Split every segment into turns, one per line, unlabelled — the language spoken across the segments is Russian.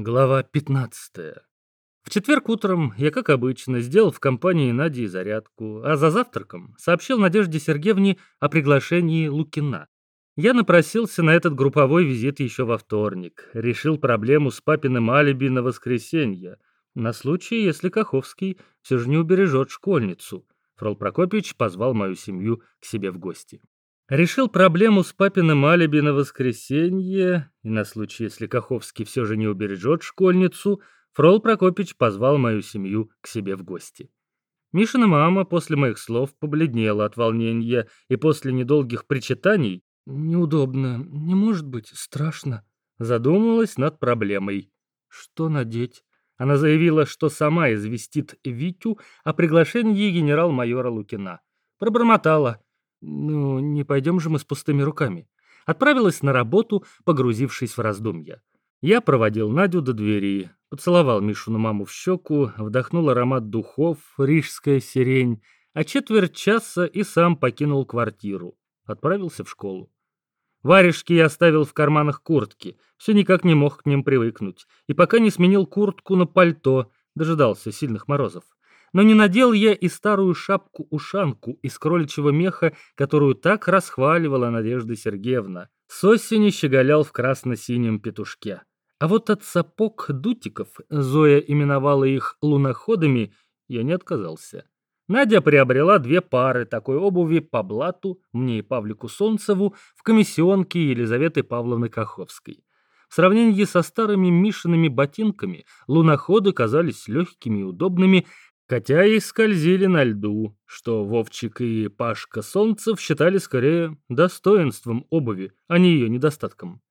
Глава 15. В четверг утром я, как обычно, сделал в компании Нади зарядку, а за завтраком сообщил Надежде Сергеевне о приглашении Лукина. Я напросился на этот групповой визит еще во вторник, решил проблему с папиным алиби на воскресенье, на случай, если Каховский все же не убережет школьницу. Фрол Прокопьевич позвал мою семью к себе в гости. Решил проблему с папиным алиби на воскресенье, и на случай, если Каховский все же не убережет школьницу, Фрол Прокопич позвал мою семью к себе в гости. Мишина мама после моих слов побледнела от волнения, и после недолгих причитаний «Неудобно, не может быть, страшно», задумалась над проблемой. Что надеть? Она заявила, что сама известит Витю о приглашении генерал-майора Лукина. Пробормотала – ну, не пойдем же мы с пустыми руками. Отправилась на работу, погрузившись в раздумья. Я проводил Надю до двери, поцеловал Мишину маму в щеку, вдохнул аромат духов, рижская сирень, а четверть часа и сам покинул квартиру. Отправился в школу. Варежки я оставил в карманах куртки, все никак не мог к ним привыкнуть, и пока не сменил куртку на пальто, дожидался сильных морозов. Но не надел я и старую шапку-ушанку из кроличьего меха, которую так расхваливала Надежда Сергеевна. С осени щеголял в красно-синем петушке. А вот от сапог дутиков, Зоя именовала их луноходами, я не отказался. Надя приобрела две пары такой обуви по блату, мне и Павлику Солнцеву, в комиссионке Елизаветы Павловны Каховской. В сравнении со старыми Мишиными ботинками луноходы казались легкими и удобными, Хотя и скользили на льду, что Вовчик и Пашка Солнцев считали скорее достоинством обуви, а не ее недостатком.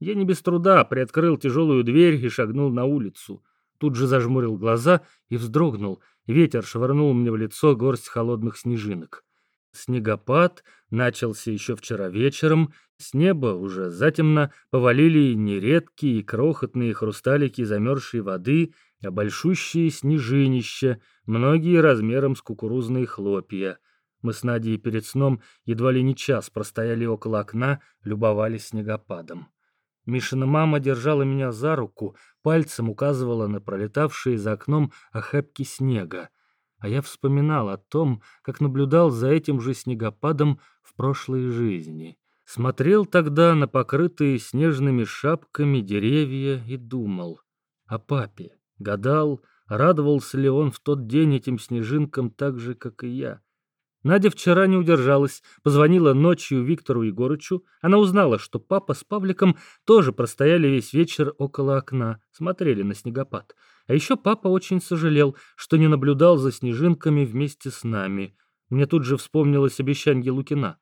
Я не без труда приоткрыл тяжелую дверь и шагнул на улицу. Тут же зажмурил глаза и вздрогнул. Ветер швырнул мне в лицо горсть холодных снежинок. Снегопад начался еще вчера вечером, с неба уже затемно повалили нередкие крохотные хрусталики замерзшей воды, а большущие снежинища, многие размером с кукурузные хлопья. Мы с Надей перед сном едва ли не час простояли около окна, любовались снегопадом. Мишина мама держала меня за руку, пальцем указывала на пролетавшие за окном охапки снега. А я вспоминал о том, как наблюдал за этим же снегопадом в прошлой жизни. Смотрел тогда на покрытые снежными шапками деревья и думал о папе. Гадал, радовался ли он в тот день этим снежинкам так же, как и я. Надя вчера не удержалась, позвонила ночью Виктору Егорычу. Она узнала, что папа с Павликом тоже простояли весь вечер около окна, смотрели на снегопад. А еще папа очень сожалел, что не наблюдал за снежинками вместе с нами. Мне тут же вспомнилось обещание Лукина.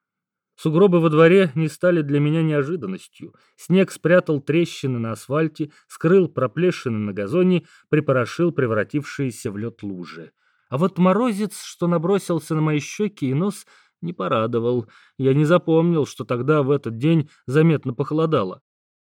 Сугробы во дворе не стали для меня неожиданностью. Снег спрятал трещины на асфальте, скрыл проплешины на газоне, припорошил превратившиеся в лед лужи. А вот морозец, что набросился на мои щеки и нос, не порадовал. Я не запомнил, что тогда в этот день заметно похолодало.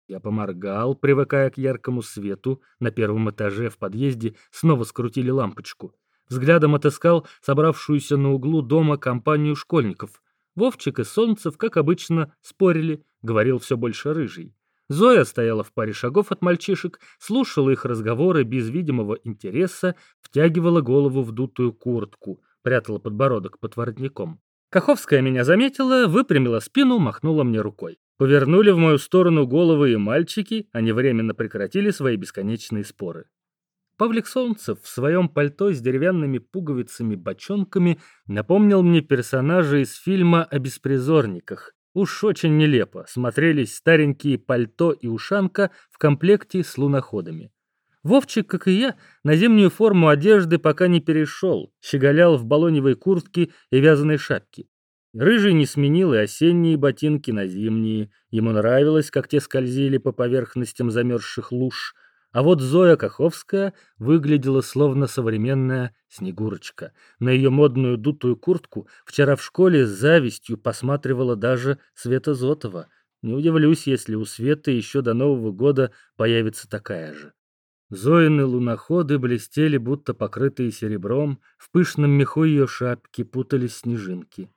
Я поморгал, привыкая к яркому свету. На первом этаже в подъезде снова скрутили лампочку. Взглядом отыскал собравшуюся на углу дома компанию школьников. Вовчик и Солнцев, как обычно, спорили, говорил все больше рыжий. Зоя стояла в паре шагов от мальчишек, слушала их разговоры без видимого интереса, втягивала голову в дутую куртку, прятала подбородок под воротником. Каховская меня заметила, выпрямила спину, махнула мне рукой. Повернули в мою сторону головы и мальчики, они временно прекратили свои бесконечные споры. Павлик Солнцев в своем пальто с деревянными пуговицами-бочонками напомнил мне персонажа из фильма о беспризорниках. Уж очень нелепо смотрелись старенькие пальто и ушанка в комплекте с луноходами. Вовчик, как и я, на зимнюю форму одежды пока не перешел, щеголял в балоневой куртке и вязаной шапке. Рыжий не сменил и осенние ботинки на зимние. Ему нравилось, как те скользили по поверхностям замерзших луж. А вот Зоя Каховская выглядела словно современная Снегурочка. На ее модную дутую куртку вчера в школе с завистью посматривала даже Света Зотова. Не удивлюсь, если у Светы еще до Нового года появится такая же. Зоины луноходы блестели, будто покрытые серебром, в пышном меху ее шапки путались снежинки.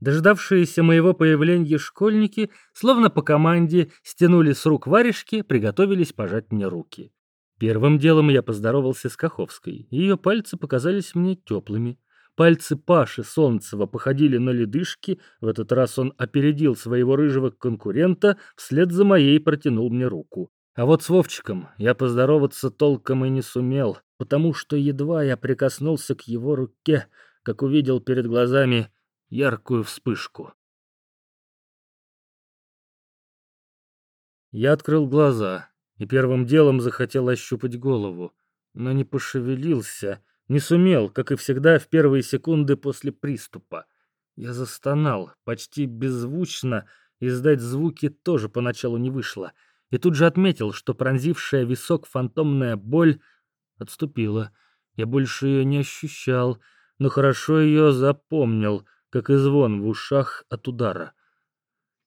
Дождавшиеся моего появления школьники, словно по команде, стянули с рук варежки, приготовились пожать мне руки. Первым делом я поздоровался с Каховской. Ее пальцы показались мне теплыми. Пальцы Паши Солнцева походили на ледышки. В этот раз он опередил своего рыжего конкурента, вслед за моей протянул мне руку. А вот с Вовчиком я поздороваться толком и не сумел, потому что едва я прикоснулся к его руке, как увидел перед глазами яркую вспышку. Я открыл глаза и первым делом захотел ощупать голову, но не пошевелился, не сумел, как и всегда в первые секунды после приступа. Я застонал, почти беззвучно, издать звуки тоже поначалу не вышло, и тут же отметил, что пронзившая висок фантомная боль отступила. Я больше ее не ощущал, но хорошо ее запомнил, как и звон в ушах от удара.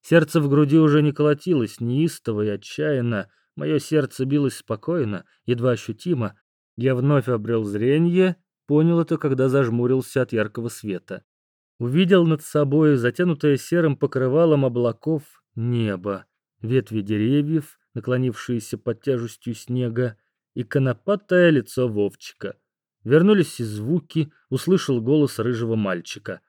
Сердце в груди уже не колотилось неистово и отчаянно, мое сердце билось спокойно, едва ощутимо, я вновь обрел зрение, понял это, когда зажмурился от яркого света. Увидел над собой затянутое серым покрывалом облаков небо, ветви деревьев, наклонившиеся под тяжестью снега, и конопатое лицо Вовчика. Вернулись и звуки, услышал голос рыжего мальчика.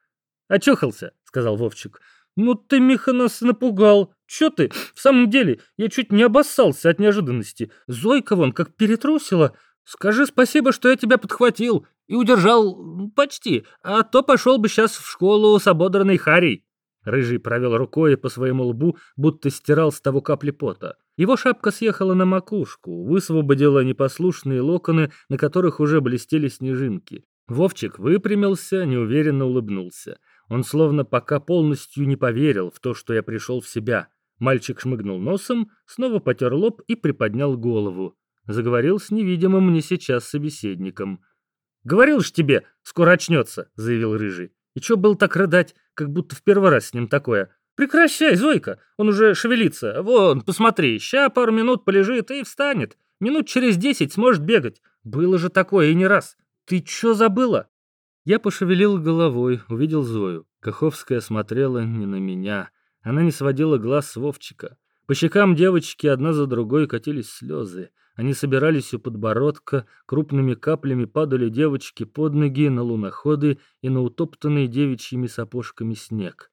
«Очухался», — сказал Вовчик. «Ну ты, Миха, нас напугал. Чё ты? В самом деле, я чуть не обоссался от неожиданности. Зойка вон как перетрусила. Скажи спасибо, что я тебя подхватил и удержал почти, а то пошел бы сейчас в школу с ободранной Харей. Рыжий провел рукой по своему лбу, будто стирал с того капли пота. Его шапка съехала на макушку, высвободила непослушные локоны, на которых уже блестели снежинки. Вовчик выпрямился, неуверенно улыбнулся. Он словно пока полностью не поверил в то, что я пришел в себя. Мальчик шмыгнул носом, снова потер лоб и приподнял голову. Заговорил с невидимым мне сейчас собеседником. «Говорил ж тебе, скоро очнется», — заявил Рыжий. «И чё был так рыдать, как будто в первый раз с ним такое? Прекращай, Зойка, он уже шевелится. Вон, посмотри, ща пару минут полежит и встанет. Минут через десять сможет бегать. Было же такое и не раз. Ты чё забыла?» Я пошевелил головой, увидел Зою. Каховская смотрела не на меня. Она не сводила глаз с Вовчика. По щекам девочки одна за другой катились слезы. Они собирались у подбородка, крупными каплями падали девочки под ноги на луноходы и на утоптанный девичьими сапожками снег.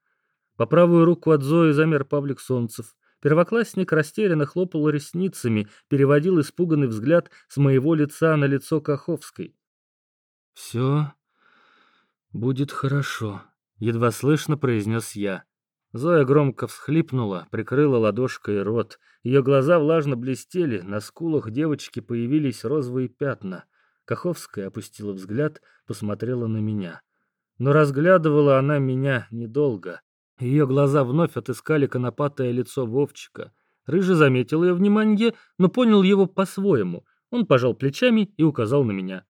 По правую руку от Зои замер Павлик Солнцев. Первоклассник растерянно хлопал ресницами, переводил испуганный взгляд с моего лица на лицо Каховской. «Все будет хорошо», — едва слышно произнес я. Зоя громко всхлипнула, прикрыла ладошкой рот. Ее глаза влажно блестели, на скулах девочки появились розовые пятна. Каховская опустила взгляд, посмотрела на меня. Но разглядывала она меня недолго. Ее глаза вновь отыскали конопатое лицо Вовчика. Рыжий заметил ее внимание, но понял его по-своему. Он пожал плечами и указал на меня.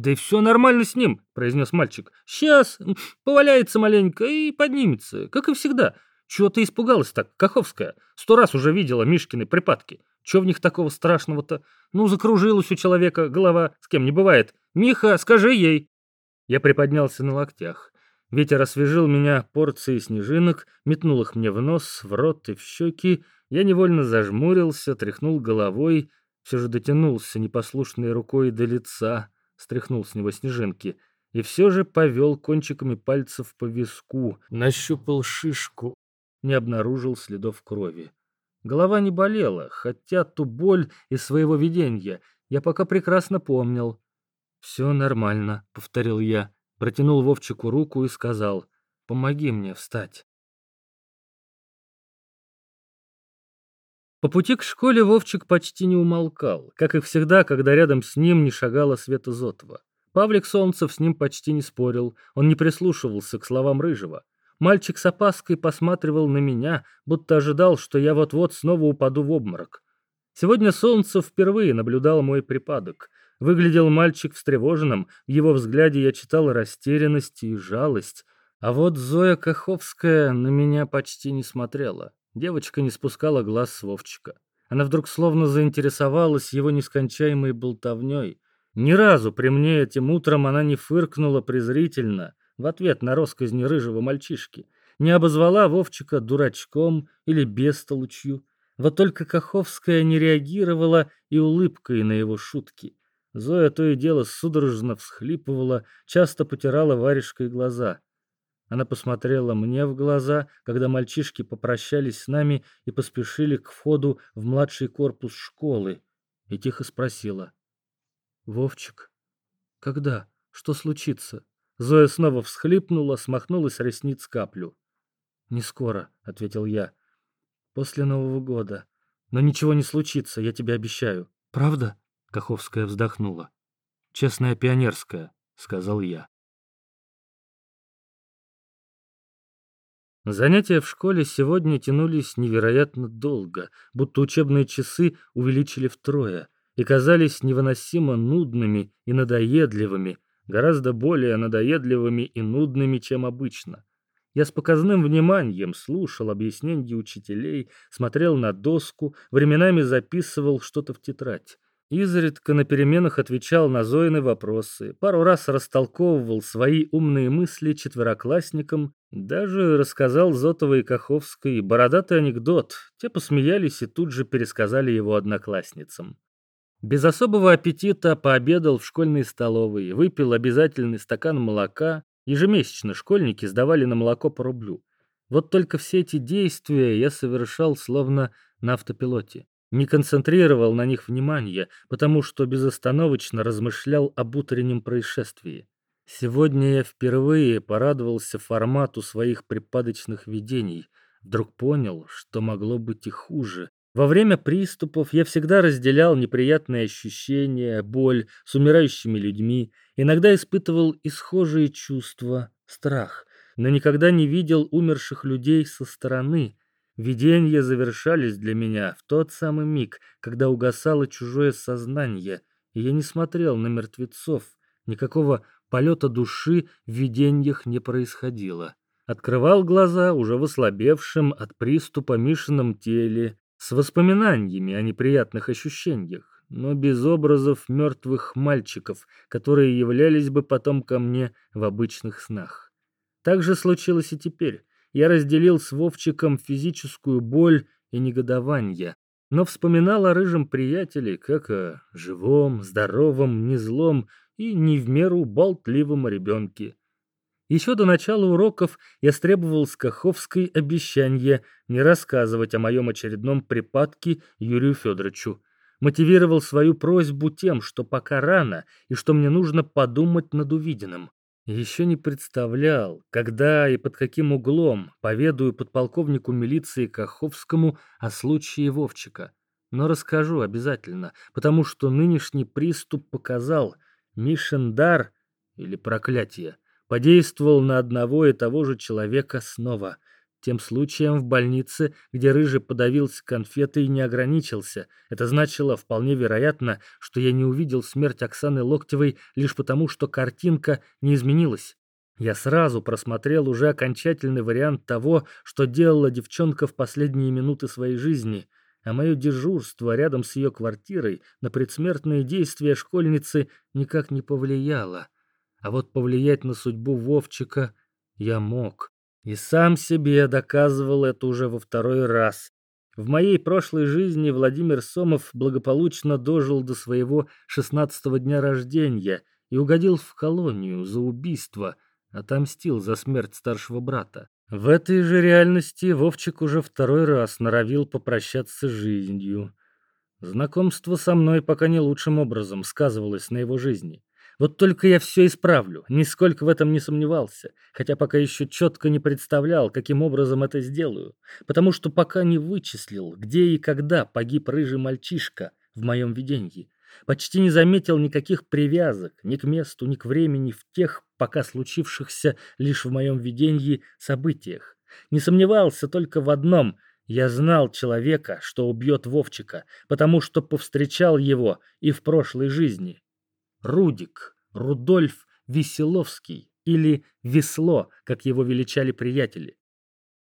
«Да и все нормально с ним», — произнес мальчик. «Сейчас поваляется маленько и поднимется, как и всегда. Чего ты испугалась так, Каховская? Сто раз уже видела Мишкины припадки. Чего в них такого страшного-то? Ну, закружилась у человека голова, с кем не бывает. Миха, скажи ей». Я приподнялся на локтях. Ветер освежил меня порцией снежинок, метнул их мне в нос, в рот и в щеки. Я невольно зажмурился, тряхнул головой, все же дотянулся непослушной рукой до лица стряхнул с него снежинки и все же повел кончиками пальцев по виску, нащупал шишку, не обнаружил следов крови. Голова не болела, хотя ту боль из своего видения я пока прекрасно помнил. «Все нормально», — повторил я, протянул Вовчику руку и сказал, «Помоги мне встать». По пути к школе Вовчик почти не умолкал, как и всегда, когда рядом с ним не шагала Света Зотова. Павлик Солнцев с ним почти не спорил, он не прислушивался к словам Рыжего. Мальчик с опаской посматривал на меня, будто ожидал, что я вот-вот снова упаду в обморок. Сегодня Солнцев впервые наблюдал мой припадок. Выглядел мальчик встревоженным, в его взгляде я читал растерянность и жалость. А вот Зоя Каховская на меня почти не смотрела. Девочка не спускала глаз с Вовчика. Она вдруг словно заинтересовалась его нескончаемой болтовней. Ни разу при мне этим утром она не фыркнула презрительно в ответ на росказни рыжего мальчишки, не обозвала Вовчика дурачком или бестолочью. Вот только Каховская не реагировала и улыбкой на его шутки. Зоя то и дело судорожно всхлипывала, часто потирала варежкой глаза. Она посмотрела мне в глаза, когда мальчишки попрощались с нами и поспешили к входу в младший корпус школы, и тихо спросила. «Вовчик, когда? Что случится?» Зоя снова всхлипнула, смахнула с ресниц каплю. «Не скоро», — ответил я. «После Нового года. Но ничего не случится, я тебе обещаю». «Правда?» — Каховская вздохнула. «Честная пионерская», — сказал я. Занятия в школе сегодня тянулись невероятно долго, будто учебные часы увеличили втрое и казались невыносимо нудными и надоедливыми, гораздо более надоедливыми и нудными, чем обычно. Я с показным вниманием слушал объяснения учителей, смотрел на доску, временами записывал что-то в тетрадь. Изредка на переменах отвечал на Зоины вопросы, пару раз растолковывал свои умные мысли четвероклассникам, даже рассказал Зотовой и Каховской бородатый анекдот. Те посмеялись и тут же пересказали его одноклассницам. Без особого аппетита пообедал в школьной столовой, выпил обязательный стакан молока. Ежемесячно школьники сдавали на молоко по рублю. Вот только все эти действия я совершал словно на автопилоте. Не концентрировал на них внимания, потому что безостановочно размышлял об утреннем происшествии. Сегодня я впервые порадовался формату своих припадочных видений. Вдруг понял, что могло быть и хуже, во время приступов я всегда разделял неприятные ощущения, боль с умирающими людьми, иногда испытывал исхожие чувства, страх, но никогда не видел умерших людей со стороны. Видения завершались для меня в тот самый миг, когда угасало чужое сознание, и я не смотрел на мертвецов, никакого полета души в видениях не происходило. Открывал глаза уже в ослабевшем от приступа Мишином теле, с воспоминаниями о неприятных ощущениях, но без образов мертвых мальчиков, которые являлись бы потом ко мне в обычных снах. Так же случилось и теперь. Я разделил с Вовчиком физическую боль и негодование, но вспоминал о рыжем приятеле как о живом, здоровом, незлом и не в меру болтливом ребенке. Еще до начала уроков я стребовал с Каховской обещание не рассказывать о моем очередном припадке Юрию Федоровичу. Мотивировал свою просьбу тем, что пока рано и что мне нужно подумать над увиденным. Еще не представлял, когда и под каким углом поведаю подполковнику милиции Каховскому о случае Вовчика. Но расскажу обязательно, потому что нынешний приступ показал Мишин дар или проклятие подействовал на одного и того же человека снова. Тем случаем в больнице, где Рыжий подавился конфетой и не ограничился. Это значило вполне вероятно, что я не увидел смерть Оксаны Локтевой лишь потому, что картинка не изменилась. Я сразу просмотрел уже окончательный вариант того, что делала девчонка в последние минуты своей жизни, а мое дежурство рядом с ее квартирой на предсмертные действия школьницы никак не повлияло. А вот повлиять на судьбу Вовчика я мог. И сам себе доказывал это уже во второй раз. В моей прошлой жизни Владимир Сомов благополучно дожил до своего шестнадцатого дня рождения и угодил в колонию за убийство, отомстил за смерть старшего брата. В этой же реальности Вовчик уже второй раз норовил попрощаться с жизнью. Знакомство со мной пока не лучшим образом сказывалось на его жизни. Вот только я все исправлю, нисколько в этом не сомневался, хотя пока еще четко не представлял, каким образом это сделаю, потому что пока не вычислил, где и когда погиб рыжий мальчишка в моем видении. Почти не заметил никаких привязок ни к месту, ни к времени в тех пока случившихся лишь в моем видении событиях. Не сомневался только в одном — я знал человека, что убьет Вовчика, потому что повстречал его и в прошлой жизни. Рудик, Рудольф Веселовский или Весло, как его величали приятели.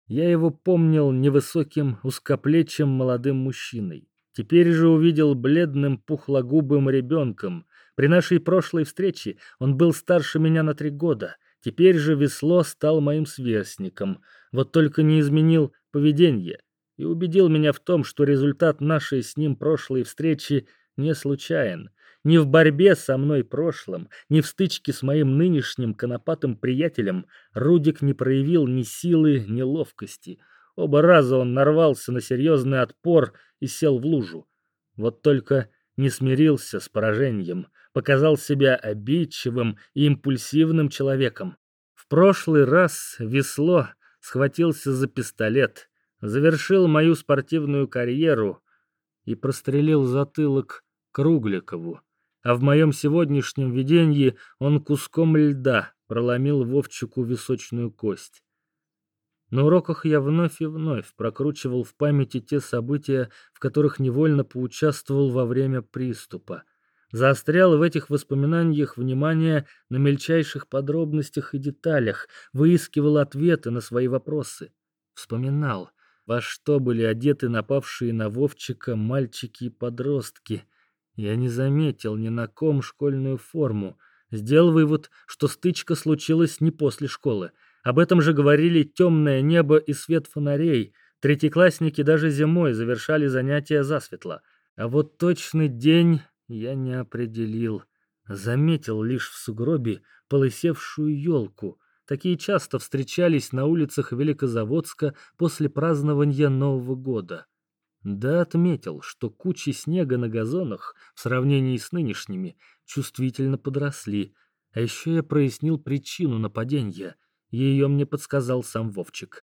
Я его помнил невысоким, узкоплечим молодым мужчиной. Теперь же увидел бледным, пухлогубым ребенком. При нашей прошлой встрече он был старше меня на три года. Теперь же Весло стал моим сверстником. Вот только не изменил поведение. и убедил меня в том, что результат нашей с ним прошлой встречи не случайен. Ни в борьбе со мной прошлым, ни в стычке с моим нынешним конопатым приятелем Рудик не проявил ни силы, ни ловкости. Оба раза он нарвался на серьезный отпор и сел в лужу. Вот только не смирился с поражением, показал себя обидчивым и импульсивным человеком. В прошлый раз весло схватился за пистолет, завершил мою спортивную карьеру и прострелил затылок Кругликову. А в моем сегодняшнем видении он куском льда проломил Вовчику височную кость. На уроках я вновь и вновь прокручивал в памяти те события, в которых невольно поучаствовал во время приступа. Заострял в этих воспоминаниях внимание на мельчайших подробностях и деталях, выискивал ответы на свои вопросы. Вспоминал, во что были одеты напавшие на Вовчика мальчики и подростки. Я не заметил ни на ком школьную форму. Сделал вывод, что стычка случилась не после школы, об этом же говорили темное небо и свет фонарей. Третьеклассники даже зимой завершали занятия засветло. А вот точный день я не определил. Заметил лишь в сугробе полысевшую елку. Такие часто встречались на улицах Великозаводска после празднования Нового года. Да отметил, что кучи снега на газонах в сравнении с нынешними чувствительно подросли. А еще я прояснил причину нападения. Ее мне подсказал сам Вовчик.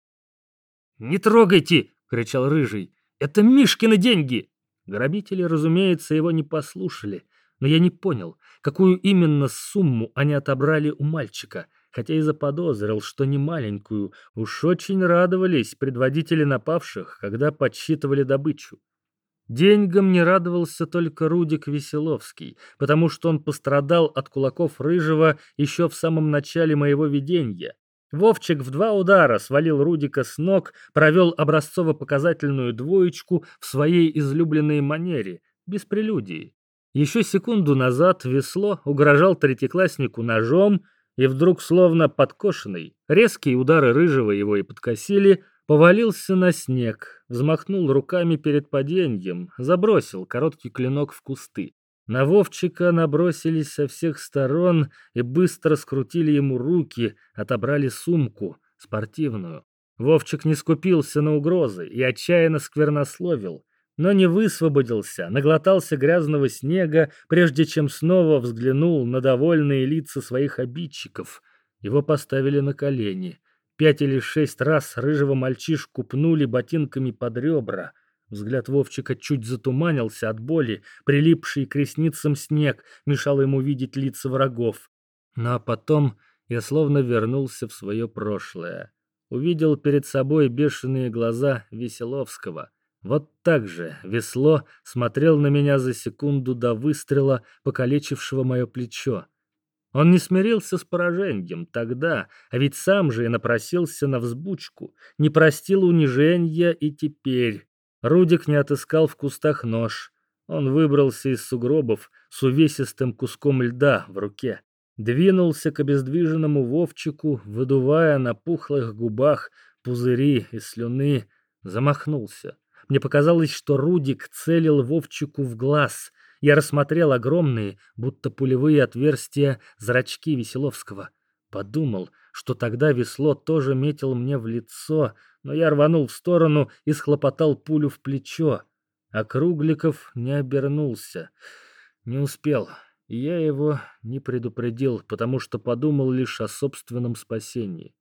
«Не трогайте!» — кричал Рыжий. «Это Мишкины деньги!» Грабители, разумеется, его не послушали, но я не понял, какую именно сумму они отобрали у мальчика, хотя и заподозрил, что не маленькую. Уж очень радовались предводители напавших, когда подсчитывали добычу. Деньгам не радовался только Рудик Веселовский, потому что он пострадал от кулаков Рыжего еще в самом начале моего видения, Вовчик в два удара свалил Рудика с ног, провел образцово-показательную двоечку в своей излюбленной манере, без прелюдии. Еще секунду назад весло угрожал третьекласснику ножом, и вдруг, словно подкошенный, резкие удары рыжего его и подкосили, повалился на снег, взмахнул руками перед падением, забросил короткий клинок в кусты. На Вовчика набросились со всех сторон и быстро скрутили ему руки, отобрали сумку, спортивную. Вовчик не скупился на угрозы и отчаянно сквернословил, но не высвободился, наглотался грязного снега, прежде чем снова взглянул на довольные лица своих обидчиков. Его поставили на колени. Пять или шесть раз рыжего мальчишку пнули ботинками под ребра. Взгляд Вовчика чуть затуманился от боли, прилипший к ресницам снег мешал ему видеть лица врагов. Ну а потом я словно вернулся в свое прошлое. Увидел перед собой бешеные глаза Веселовского. Вот так же весло смотрел на меня за секунду до выстрела, покалечившего мое плечо. Он не смирился с поражением тогда, а ведь сам же и напросился на взбучку, не простил унижения и теперь Рудик не отыскал в кустах нож. Он выбрался из сугробов с увесистым куском льда в руке. Двинулся к обездвиженному Вовчику, выдувая на пухлых губах пузыри и слюны. Замахнулся. Мне показалось, что Рудик целил Вовчику в глаз. Я рассмотрел огромные, будто пулевые отверстия, зрачки Веселовского. Подумал, что тогда весло тоже метил мне в лицо, но я рванул в сторону и схлопотал пулю в плечо. А Кругликов не обернулся. Не успел. И я его не предупредил, потому что подумал лишь о собственном спасении.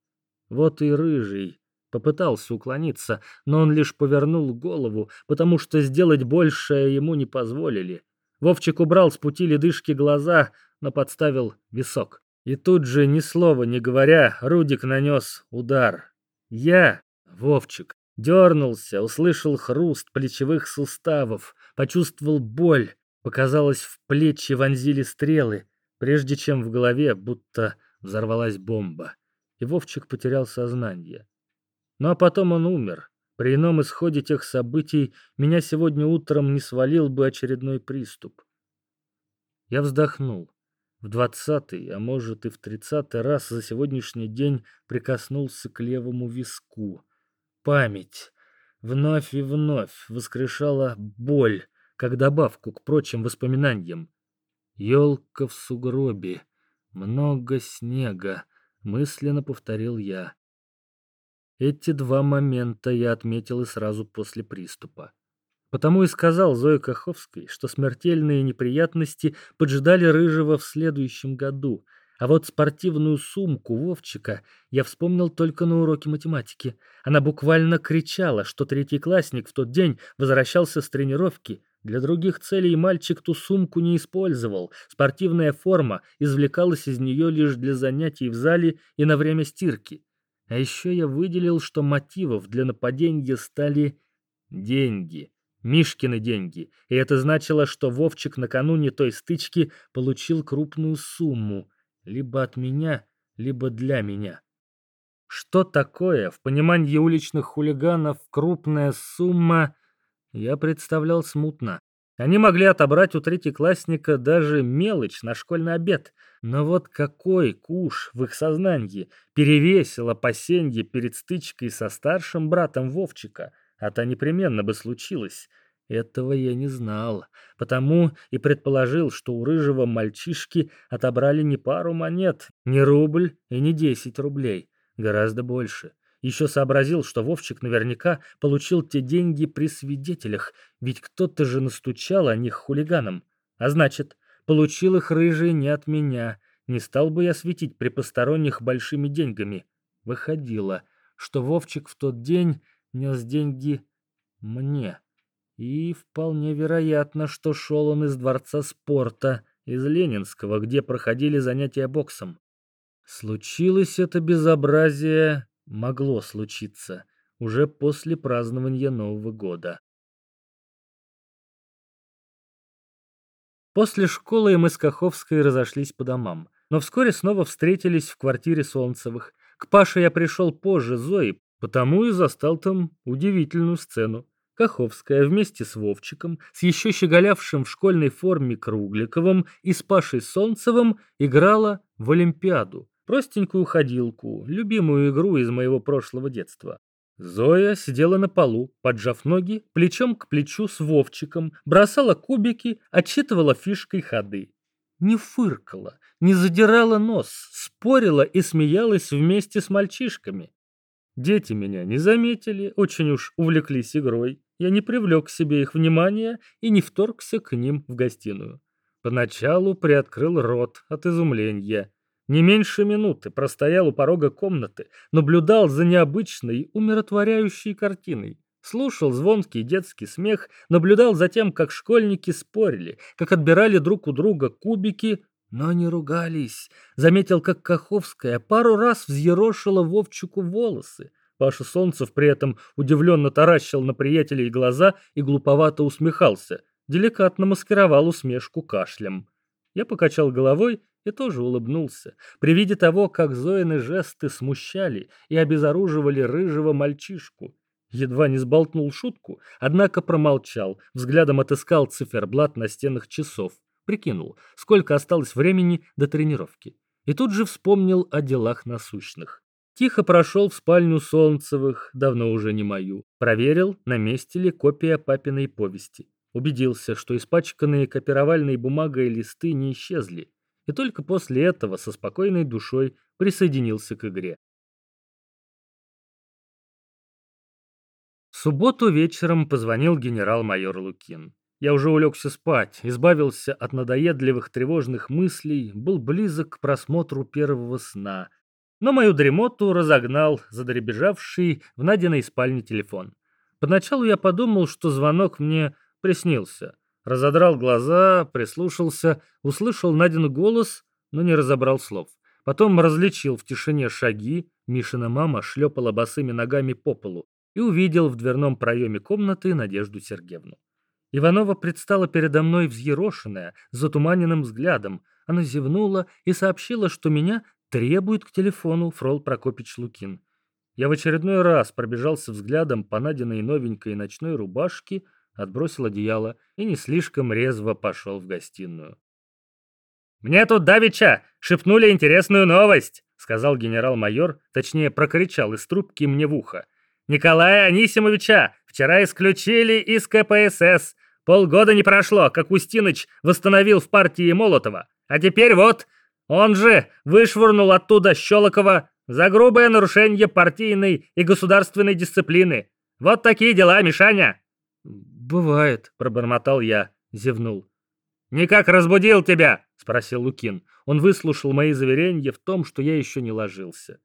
Вот и Рыжий попытался уклониться, но он лишь повернул голову, потому что сделать большее ему не позволили. Вовчик убрал с пути ледышки глаза, но подставил висок. И тут же, ни слова не говоря, Рудик нанес удар. Я, Вовчик, дернулся, услышал хруст плечевых суставов, почувствовал боль. Показалось, в плечи вонзили стрелы, прежде чем в голове будто взорвалась бомба. И Вовчик потерял сознание. Ну а потом он умер. При ином исходе тех событий меня сегодня утром не свалил бы очередной приступ. Я вздохнул. В двадцатый, а может и в тридцатый раз за сегодняшний день прикоснулся к левому виску. Память. вновь и вновь воскрешала боль, как добавку к прочим воспоминаниям. Елка в сугробе, много снега, мысленно повторил я. Эти два момента я отметил и сразу после приступа. Потому и сказал Зое Каховской, что смертельные неприятности поджидали Рыжего в следующем году, а вот спортивную сумку Вовчика я вспомнил только на уроке математики. Она буквально кричала, что третий классник в тот день возвращался с тренировки. Для других целей мальчик ту сумку не использовал. Спортивная форма извлекалась из нее лишь для занятий в зале и на время стирки. А еще я выделил, что мотивов для нападения стали деньги. Мишкины деньги. И это значило, что Вовчик накануне той стычки получил крупную сумму. Либо от меня, либо для меня. Что такое, в понимании уличных хулиганов, крупная сумма, я представлял смутно. Они могли отобрать у третьеклассника даже мелочь на школьный обед. Но вот какой куш в их сознании перевесил опасенье перед стычкой со старшим братом Вовчика, а то непременно бы случилось. Этого я не знал, потому и предположил, что у рыжего мальчишки отобрали не пару монет, не рубль и не десять рублей, гораздо больше. Еще сообразил, что Вовчик наверняка получил те деньги при свидетелях, ведь кто-то же настучал о них хулиганам. А значит, получил их рыжий не от меня. Не стал бы я светить при посторонних большими деньгами. Выходило, что Вовчик в тот день нес деньги мне. И вполне вероятно, что шел он из дворца спорта, из Ленинского, где проходили занятия боксом. Случилось это безобразие могло случиться уже после празднования Нового года. После школы мы с Каховской разошлись по домам, но вскоре снова встретились в квартире Солнцевых. К Паше я пришел позже Зои, потому и застал там удивительную сцену. Каховская вместе с Вовчиком, с еще щеголявшим в школьной форме Кругликовым и с Пашей Солнцевым играла в Олимпиаду простенькую ходилку, любимую игру из моего прошлого детства. Зоя сидела на полу, поджав ноги, плечом к плечу с Вовчиком, бросала кубики, отчитывала фишкой ходы. Не фыркала, не задирала нос, спорила и смеялась вместе с мальчишками. Дети меня не заметили, очень уж увлеклись игрой. Я не привлек к себе их внимания и не вторгся к ним в гостиную. Поначалу приоткрыл рот от изумления. Не меньше минуты простоял у порога комнаты, наблюдал за необычной, умиротворяющей картиной. Слушал звонкий детский смех, наблюдал за тем, как школьники спорили, как отбирали друг у друга кубики, но не ругались. Заметил, как Каховская пару раз взъерошила Вовчику волосы. Паша Солнцев при этом удивленно таращил на приятелей глаза и глуповато усмехался. Деликатно маскировал усмешку кашлем. Я покачал головой и тоже улыбнулся при виде того, как Зоины жесты смущали и обезоруживали рыжего мальчишку. Едва не сболтнул шутку, однако промолчал, взглядом отыскал циферблат на стенах часов, прикинул, сколько осталось времени до тренировки. И тут же вспомнил о делах насущных. Тихо прошел в спальню Солнцевых, давно уже не мою. Проверил, на месте ли копия папиной повести. Убедился, что испачканные копировальной бумагой листы не исчезли и только после этого со спокойной душой присоединился к игре. В субботу вечером позвонил генерал-майор Лукин. Я уже улегся спать, избавился от надоедливых тревожных мыслей, был близок к просмотру первого сна. Но мою дремоту разогнал задребежавший в Надиной спальне телефон. Поначалу я подумал, что звонок мне приснился. Разодрал глаза, прислушался, услышал Надин голос, но не разобрал слов. Потом различил в тишине шаги, Мишина мама шлепала босыми ногами по полу и увидел в дверном проеме комнаты Надежду Сергеевну. Иванова предстала передо мной взъерошенная, с затуманенным взглядом. Она зевнула и сообщила, что меня требует к телефону Фрол Прокопич Лукин. Я в очередной раз пробежался взглядом по Надиной новенькой ночной рубашке, отбросил одеяло и не слишком резво пошел в гостиную. «Мне тут давеча шепнули интересную новость», — сказал генерал-майор, точнее, прокричал из трубки мне в ухо. Николая Анисимовича вчера исключили из КПСС. Полгода не прошло, как Устиныч восстановил в партии Молотова. А теперь вот, он же вышвырнул оттуда Щелокова за грубое нарушение партийной и государственной дисциплины. Вот такие дела, Мишаня.
«Бывает», — пробормотал я, зевнул.
«Никак разбудил тебя?» — спросил Лукин. Он выслушал мои заверения в том, что я еще не ложился.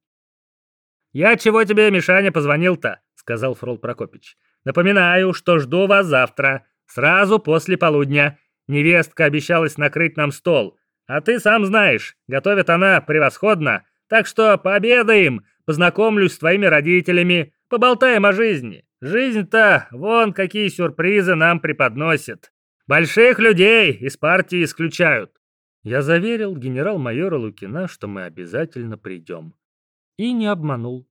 «Я чего тебе, Мишаня, позвонил-то?» — сказал Фрол Прокопич. «Напоминаю, что жду вас завтра, сразу после полудня. Невестка обещалась накрыть нам стол. А ты сам знаешь, готовит она превосходно. Так что пообедаем, познакомлюсь с твоими родителями, поболтаем о жизни. Жизнь-то вон какие сюрпризы нам преподносит. Больших людей из партии исключают».
Я заверил генерал-майора Лукина, что мы обязательно придем. И не обманул.